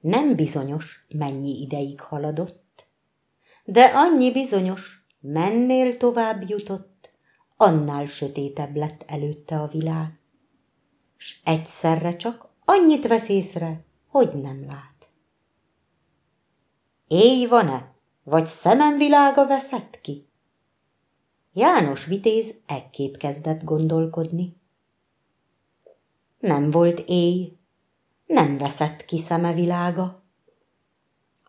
Nem bizonyos, mennyi ideig haladott, de annyi bizonyos, mennél tovább jutott, annál sötétebb lett előtte a világ, s egyszerre csak annyit vesz észre, hogy nem lát. Éj van-e, vagy szemem világa veszett ki? János vitéz ekképp kezdett gondolkodni. Nem volt éj, nem veszett ki szeme világa,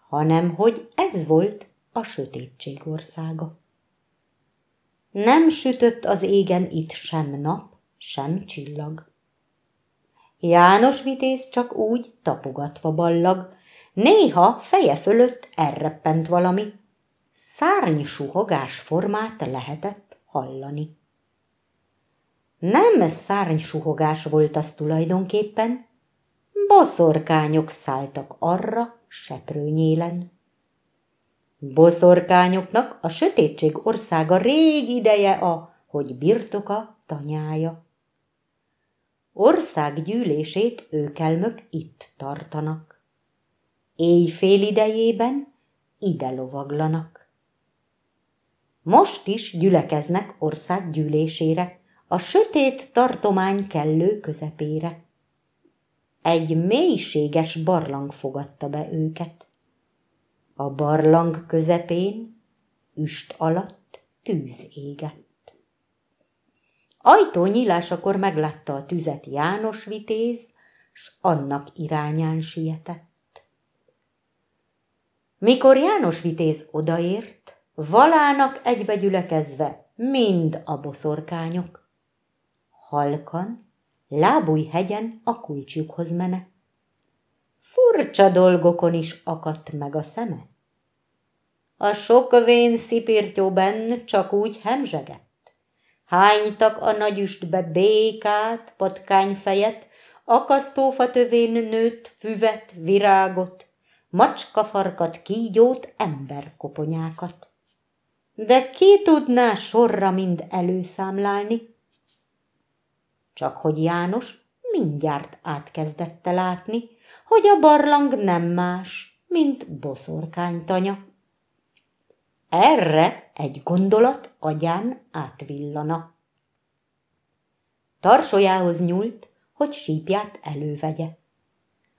hanem hogy ez volt a sötétség országa. Nem sütött az égen itt sem nap, sem csillag. János vitéz csak úgy tapogatva ballag, néha feje fölött elreppent valami, szárny suhogás formát lehetett hallani. Nem szárnysuhogás volt az tulajdonképpen, boszorkányok szálltak arra seprőnyélen. Boszorkányoknak a sötétség országa rég ideje a, hogy birtoka tanyája. Ország gyűlését őkelmök itt tartanak. Éjfél idejében ide lovaglanak. Most is gyülekeznek ország gyűlésére, a sötét tartomány kellő közepére. Egy mélységes barlang fogadta be őket. A barlang közepén, üst alatt tűz égett. Ajtó nyílásakor meglátta a tüzet János vitéz, s annak irányán sietett. Mikor János vitéz odaért, valának egybegyülekezve mind a boszorkányok. Halkan, lábúj hegyen a kulcsjukhoz mene. Furcsa dolgokon is akadt meg a szeme. A sok vén szipirtyóben csak úgy hemzsegett. Hánytak a nagyüstbe békát, patkányfejet, akasztófa tövén nőtt füvet, virágot, macskafarkat, kígyót, emberkoponyákat. De ki tudná sorra mind előszámlálni? Csak hogy János mindjárt átkezdette látni, hogy a barlang nem más, mint boszorkánytanya. Erre egy gondolat agyán átvillana. Tarsolyához nyúlt, hogy sípját elővegye.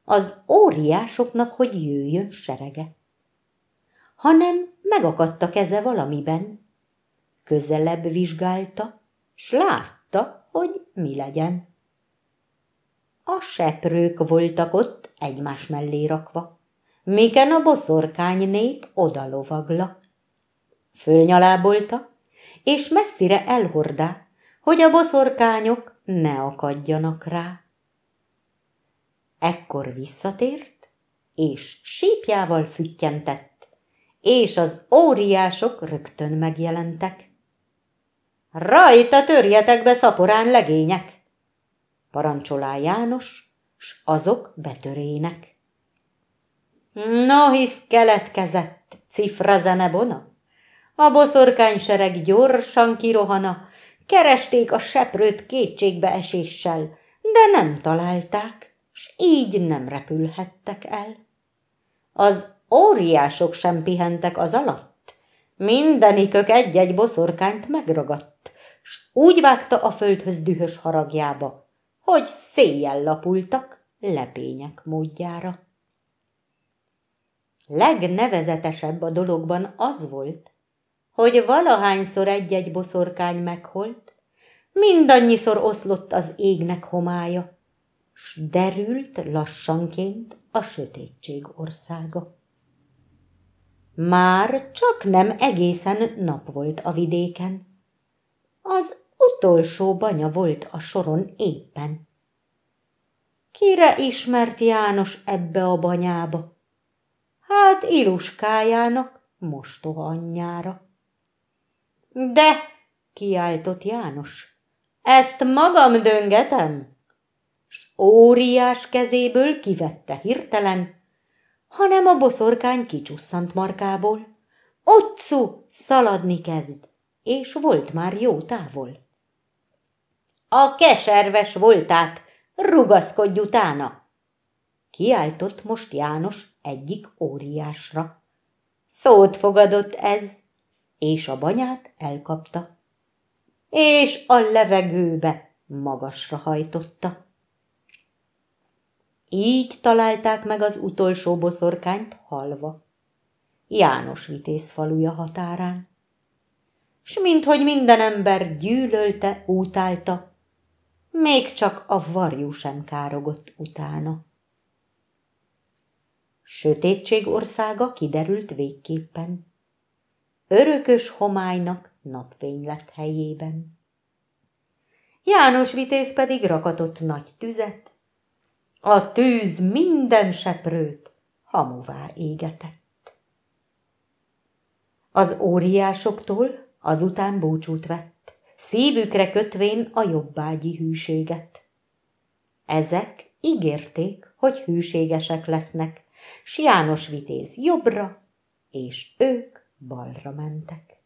Az óriásoknak, hogy jöjjön serege. Hanem megakadt a keze valamiben. Közelebb vizsgálta, s látta, hogy mi legyen. A seprők voltak ott egymás mellé rakva, miken a boszorkány nép odalovagla. Fölnyalábolta, és messzire elhordá, hogy a boszorkányok ne akadjanak rá. Ekkor visszatért, és sípjával füttyentett, és az óriások rögtön megjelentek. Rajta törjetek be szaporán legények! parancsolá János, s azok betörének. No, hisz keletkezett, cifra zenebona, a boszorkánysereg gyorsan kirohana, keresték a seprőt kétségbeeséssel, de nem találták, s így nem repülhettek el. Az óriások sem pihentek az alatt, mindenikök egy-egy boszorkányt megragadt, s úgy vágta a földhöz dühös haragjába, hogy széjjel lapultak lepények módjára. Legnevezetesebb a dologban az volt, hogy valahányszor egy-egy boszorkány megholt, mindannyiszor oszlott az égnek homája, s derült lassanként a sötétség országa. Már csak nem egészen nap volt a vidéken. Az utolsó banya volt a soron éppen. Kire ismert János ebbe a banyába? Hát Iluskájának, mostoha anyjára. De, kiáltott János, ezt magam döngetem, s óriás kezéből kivette hirtelen, hanem a boszorkány kicsusszant markából. Otcu szaladni kezd, és volt már jó távol. A keserves voltát, rugaszkodj utána! kiáltott most János egyik óriásra. Szót fogadott ez, és a banyát elkapta, és a levegőbe magasra hajtotta. Így találták meg az utolsó boszorkányt halva, János vitéz faluja határán. S minthogy minden ember gyűlölte, utálta, még csak a varjú sem károgott utána. Sötétség országa kiderült végképpen. Örökös homálynak napfény lett helyében. János vitéz pedig rakatott nagy tüzet, a tűz minden seprőt hamuvá égetett. Az óriásoktól azután búcsút vett, szívükre kötvén a jobbágyi hűséget. Ezek ígérték, hogy hűségesek lesznek, s János vitéz jobbra, és ők balra mentek.